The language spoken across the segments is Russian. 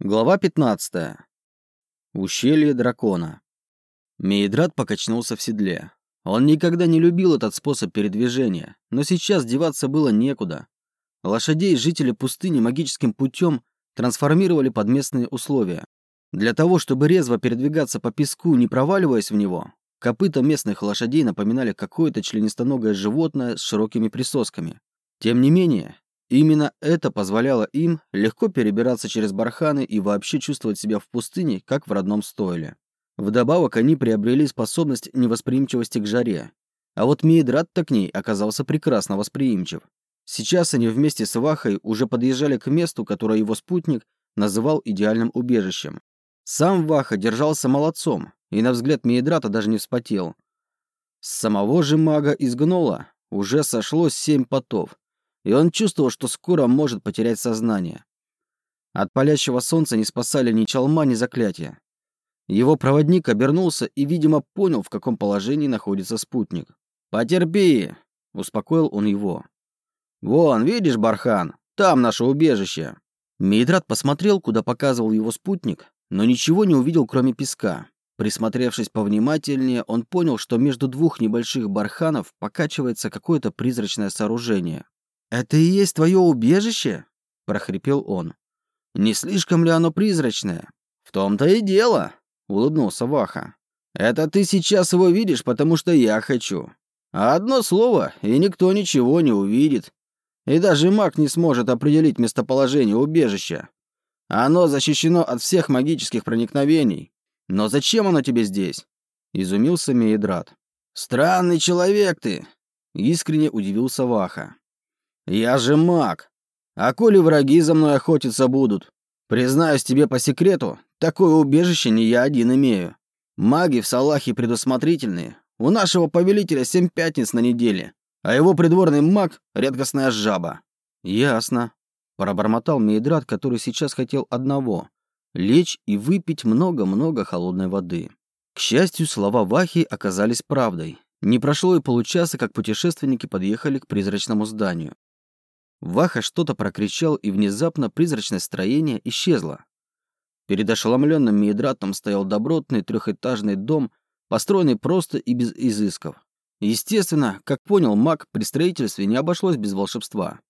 Глава 15. Ущелье дракона. Мейдрат покачнулся в седле. Он никогда не любил этот способ передвижения, но сейчас деваться было некуда. Лошадей жители пустыни магическим путем трансформировали под местные условия. Для того, чтобы резво передвигаться по песку, не проваливаясь в него, копыта местных лошадей напоминали какое-то членистоногое животное с широкими присосками. Тем не менее, Именно это позволяло им легко перебираться через барханы и вообще чувствовать себя в пустыне, как в родном стойле. Вдобавок они приобрели способность невосприимчивости к жаре. А вот Мейдрат-то к ней оказался прекрасно восприимчив. Сейчас они вместе с Вахой уже подъезжали к месту, которое его спутник называл идеальным убежищем. Сам Ваха держался молодцом, и на взгляд Мейдрата даже не вспотел. С самого же мага из уже сошлось семь потов, и он чувствовал, что скоро может потерять сознание. От палящего солнца не спасали ни чалма, ни заклятия. Его проводник обернулся и, видимо, понял, в каком положении находится спутник. «Потерпи!» — успокоил он его. «Вон, видишь, Бархан? Там наше убежище!» Мейдрат посмотрел, куда показывал его спутник, но ничего не увидел, кроме песка. Присмотревшись повнимательнее, он понял, что между двух небольших барханов покачивается какое-то призрачное сооружение. «Это и есть твое убежище?» – прохрипел он. «Не слишком ли оно призрачное?» «В том-то и дело», – улыбнулся Ваха. «Это ты сейчас его видишь, потому что я хочу. А одно слово, и никто ничего не увидит. И даже маг не сможет определить местоположение убежища. Оно защищено от всех магических проникновений. Но зачем оно тебе здесь?» – изумился Мейдрат. «Странный человек ты!» – искренне удивился Ваха. Я же маг. А коли враги за мной охотиться будут? Признаюсь тебе по секрету, такое убежище не я один имею. Маги в Салахе предусмотрительные. У нашего повелителя семь пятниц на неделе, а его придворный маг — редкостная жаба». «Ясно», — пробормотал Мейдрат, который сейчас хотел одного — лечь и выпить много-много холодной воды. К счастью, слова Вахи оказались правдой. Не прошло и получаса, как путешественники подъехали к призрачному зданию. Ваха что-то прокричал, и внезапно призрачное строение исчезло. Перед ошеломленным Миедратом стоял добротный трехэтажный дом, построенный просто и без изысков. Естественно, как понял маг, при строительстве не обошлось без волшебства.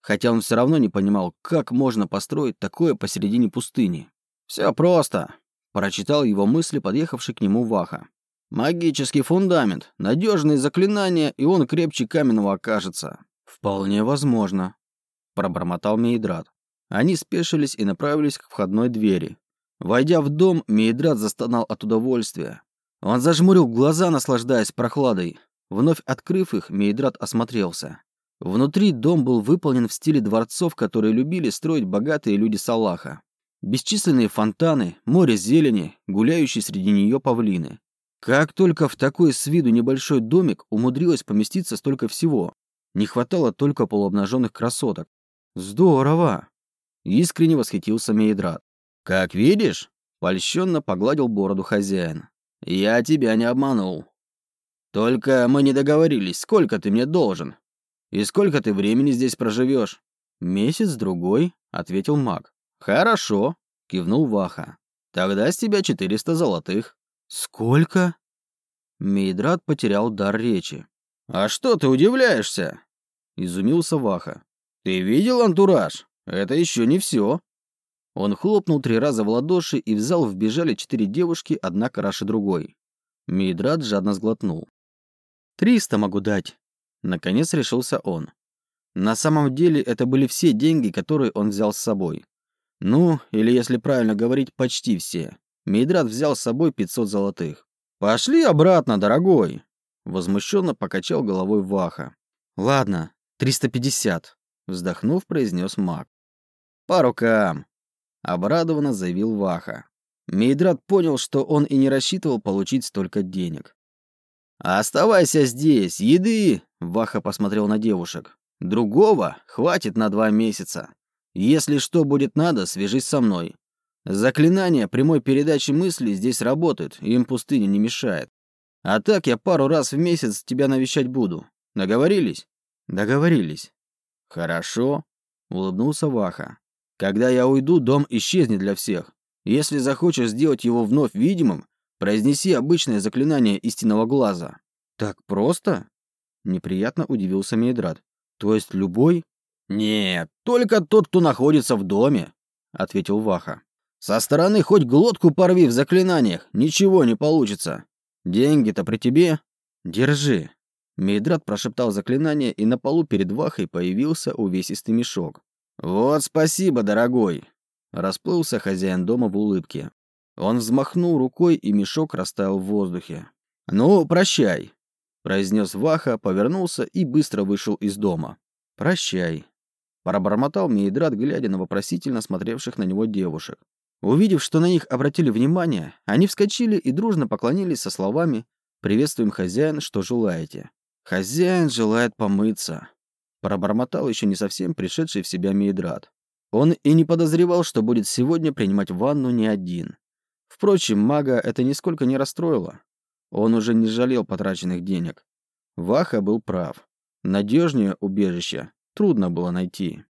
Хотя он все равно не понимал, как можно построить такое посередине пустыни. «Все просто», – прочитал его мысли, подъехавший к нему Ваха. «Магический фундамент, надежные заклинания, и он крепче каменного окажется. «Вполне возможно», – пробормотал Мейдрат. Они спешились и направились к входной двери. Войдя в дом, Мейдрат застонал от удовольствия. Он зажмурил глаза, наслаждаясь прохладой. Вновь открыв их, Мейдрат осмотрелся. Внутри дом был выполнен в стиле дворцов, которые любили строить богатые люди Салаха. Бесчисленные фонтаны, море зелени, гуляющие среди нее павлины. Как только в такой с виду небольшой домик умудрилось поместиться столько всего. Не хватало только полуобнаженных красоток. Здорово! Искренне восхитился Мейдрат. Как видишь, польщенно погладил бороду хозяин. Я тебя не обманул. Только мы не договорились, сколько ты мне должен. И сколько ты времени здесь проживешь? Месяц-другой, ответил маг. Хорошо, кивнул Ваха. Тогда с тебя 400 золотых. Сколько? Мейдрат потерял дар речи. «А что ты удивляешься?» — изумился Ваха. «Ты видел антураж? Это еще не все». Он хлопнул три раза в ладоши, и в зал вбежали четыре девушки, одна краше другой. Мидрат жадно сглотнул. «Триста могу дать», — наконец решился он. На самом деле это были все деньги, которые он взял с собой. Ну, или если правильно говорить, почти все. Мейдрат взял с собой 500 золотых. «Пошли обратно, дорогой!» Возмущенно покачал головой Ваха. «Ладно, 350», — вздохнув, произнес маг. «По рукам», — обрадованно заявил Ваха. Мейдрат понял, что он и не рассчитывал получить столько денег. «Оставайся здесь, еды!» — Ваха посмотрел на девушек. «Другого хватит на два месяца. Если что будет надо, свяжись со мной. Заклинания прямой передачи мысли здесь работают, им пустыня не мешает. А так я пару раз в месяц тебя навещать буду. Договорились? Договорились. Хорошо, улыбнулся Ваха. Когда я уйду, дом исчезнет для всех. Если захочешь сделать его вновь видимым, произнеси обычное заклинание истинного глаза». «Так просто?» Неприятно удивился Мейдрат. «То есть любой?» «Нет, только тот, кто находится в доме», — ответил Ваха. «Со стороны хоть глотку порви в заклинаниях, ничего не получится. Деньги-то при тебе?» «Держи». Мейдрат прошептал заклинание, и на полу перед Вахой появился увесистый мешок. «Вот спасибо, дорогой!» Расплылся хозяин дома в улыбке. Он взмахнул рукой, и мешок растаял в воздухе. «Ну, прощай!» произнес Ваха, повернулся и быстро вышел из дома. «Прощай», — пробормотал Мейдрат, глядя на вопросительно смотревших на него девушек. Увидев, что на них обратили внимание, они вскочили и дружно поклонились со словами «Приветствуем, хозяин, что желаете». «Хозяин желает помыться», — пробормотал еще не совсем пришедший в себя Мейдрат. Он и не подозревал, что будет сегодня принимать ванну не один. Впрочем, мага это нисколько не расстроило. Он уже не жалел потраченных денег. Ваха был прав. Надежнее убежища трудно было найти.